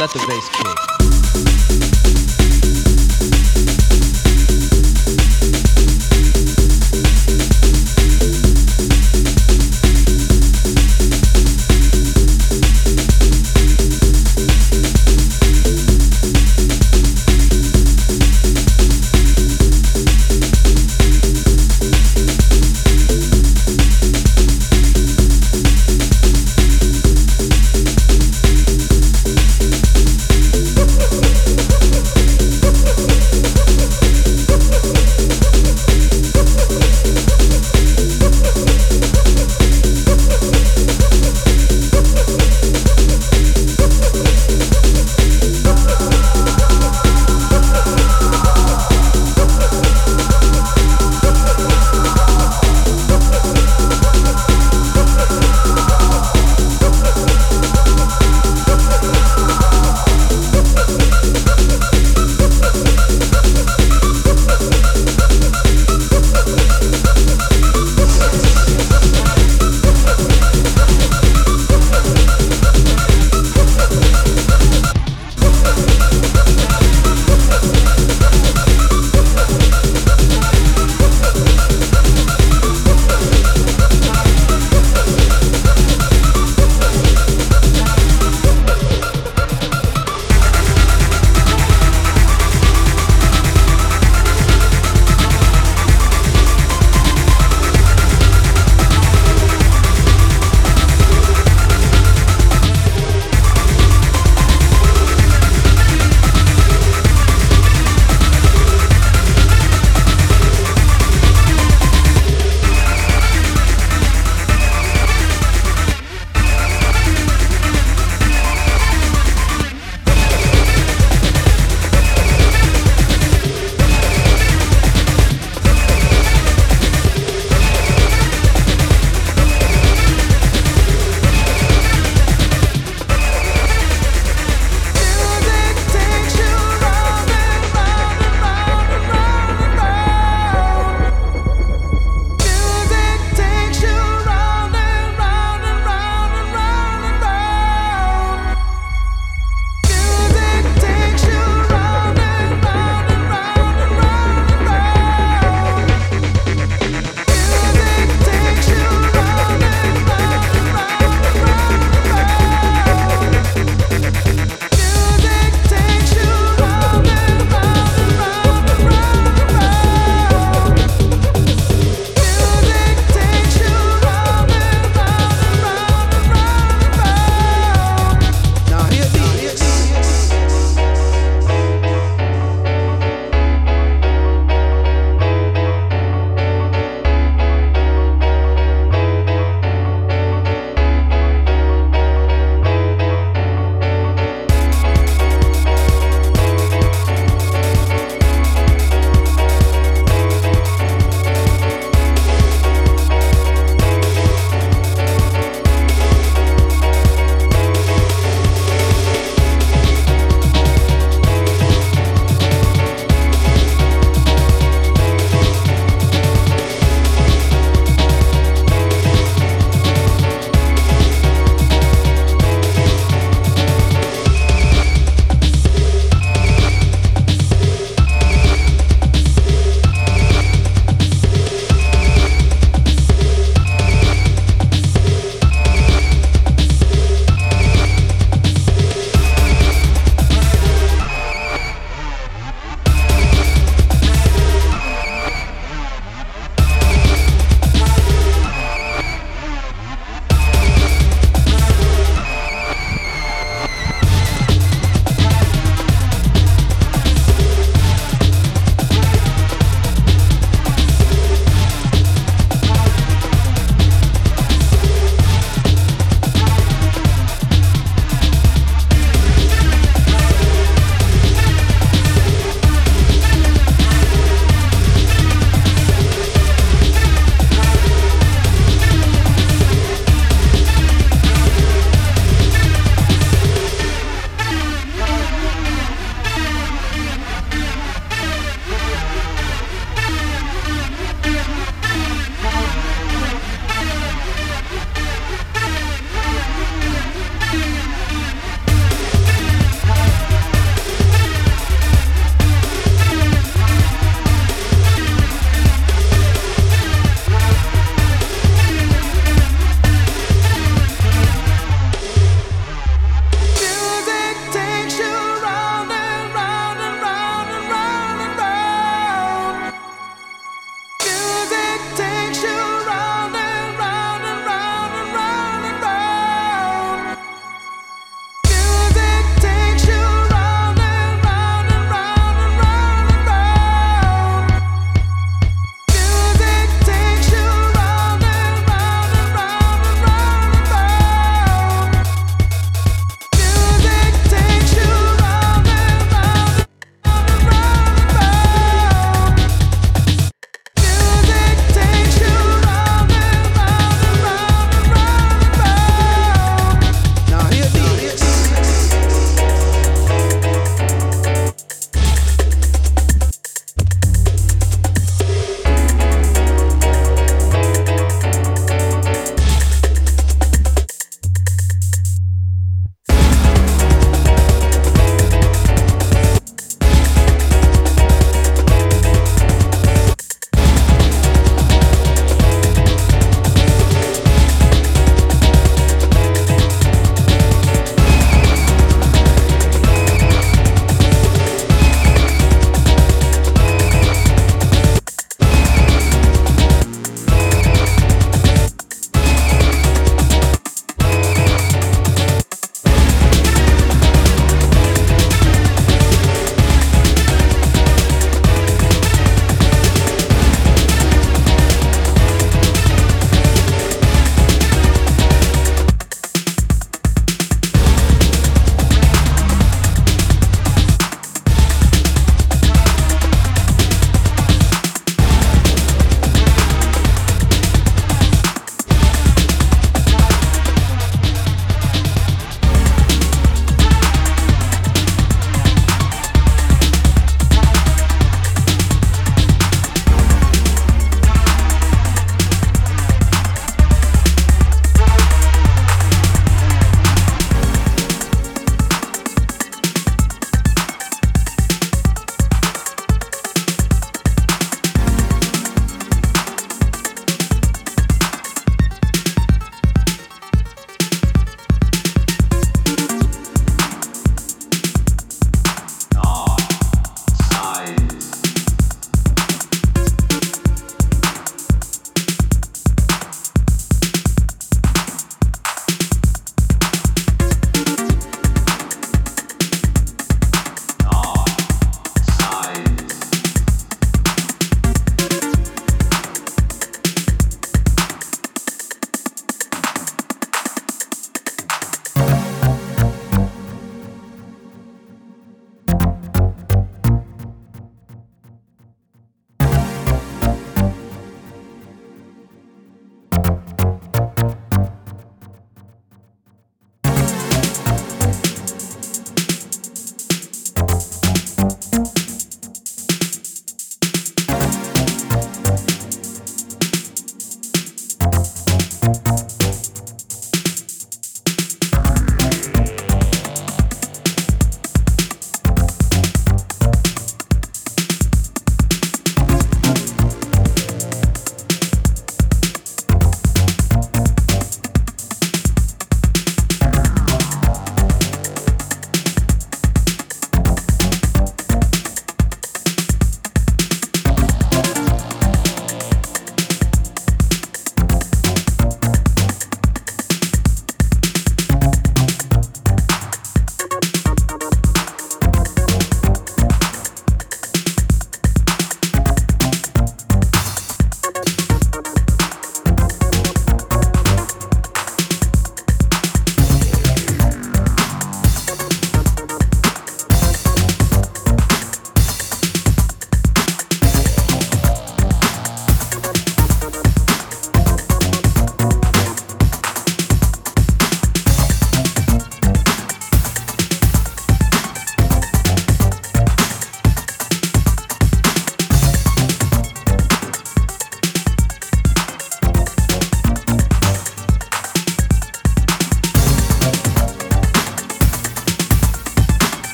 let the bass kick.